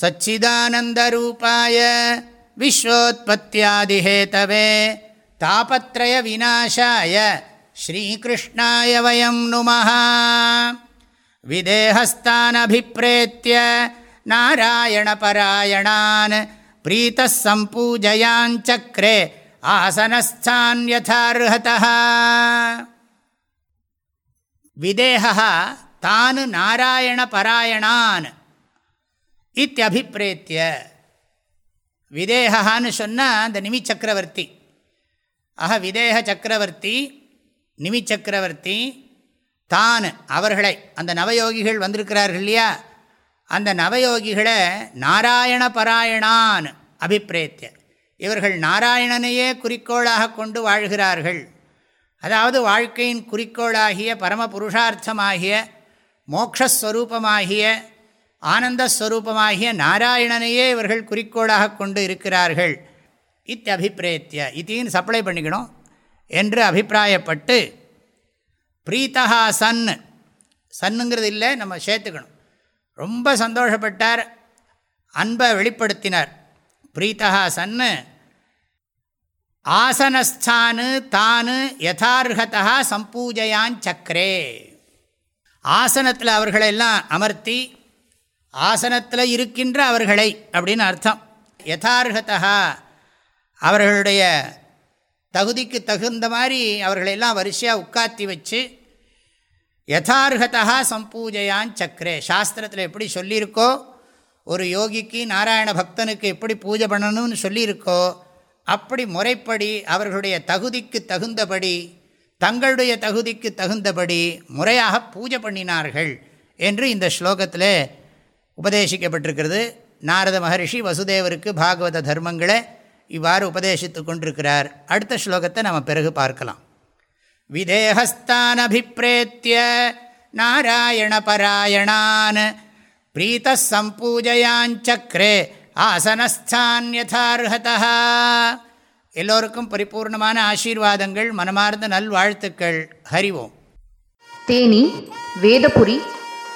सच्चिदानन्दरूपाय विश्वोत्पत्त्यादिहेतवे तापत्रयविनाशाय श्रीकृष्णाय वयं नुमः विदेहस्तानभिप्रेत्य नारायणपरायणान् प्रीतः सम्पूजयाञ्चक्रे आसनस्थान्यथार्हतः विदेहः तान् नारायणपरायणान् இத்தியபிப்பிரேத்திய விதேகான்னு சொன்னால் அந்த நிமி சக்கரவர்த்தி ஆக விதேக சக்கரவர்த்தி நிமி சக்கரவர்த்தி தான் அவர்களை அந்த நவயோகிகள் வந்திருக்கிறார்கள் இல்லையா? அந்த நவயோகிகளை நாராயண பராயணான் அபிப்பிரேத்திய இவர்கள் நாராயணனையே குறிக்கோளாக கொண்டு வாழ்கிறார்கள்। அதாவது வாழ்க்கையின் குறிக்கோளாகிய பரம புருஷார்த்தமாகிய மோக்ஷஸ்வரூபமாகிய ஆனந்தஸ்வரூபமாகிய நாராயணனையே இவர்கள் குறிக்கோளாக கொண்டு இருக்கிறார்கள். இத்தபிப்பிரேத்திய இத்தின்னு சப்ளை பண்ணிக்கணும் என்று அபிப்பிராயப்பட்டு பிரீத்தகா சன் சன்னுங்கிறது இல்லை நம்ம சேர்த்துக்கணும். ரொம்ப சந்தோஷப்பட்டார் அன்பை வெளிப்படுத்தினார். பிரீத்தகா சன்னு ஆசனஸ்தானு தானு யதார்ஹதா சம்பூஜையான் சக்கரே ஆசனத்தில் அவர்களெல்லாம் அமர்த்தி ஆசனத்தில் இருக்கின்ற அவர்களை அப்படின்னு அர்த்தம். யதார்ஹதா அவர்களுடைய தகுதிக்கு தகுந்த மாதிரி அவர்களெல்லாம் வரிசையாக உட்காத்தி வச்சு யதார்ஹதா சம்பூஜையான் சக்கரே சாஸ்திரத்தில் எப்படி சொல்லியிருக்கோ ஒரு யோகிக்கு நாராயண பக்தனுக்கு எப்படி பூஜை பண்ணணும்னு சொல்லியிருக்கோ அப்படி முறைப்படி அவர்களுடைய தகுதிக்கு தகுந்தபடி தங்களுடைய தகுதிக்கு தகுந்தபடி முறையாக பூஜை பண்ணினார்கள் என்று இந்த ஸ்லோகத்தில் உபதேசிக்கப்பட்டிருக்கிறது. நாரத மகரிஷி வசுதேவருக்கு பாகவத தர்மங்களை இவ்வாறு உபதேசித்து கொண்டிருக்கிறார். அடுத்த ஸ்லோகத்தை நம்ம பிறகு பார்க்கலாம். விதேகஸ்தானபிப்ரேத்திய நாராயணபராயணான் பிரீத்த சம்பூஜையாஞ்சக்ரே ஆசனஸ்தான் யதார்ஹதா எல்லோருக்கும் பரிபூர்ணமான ஆசீர்வாதங்கள் மனமார்ந்த நல்வாழ்த்துக்கள். ஹரிவோம் தேனி வேதபுரி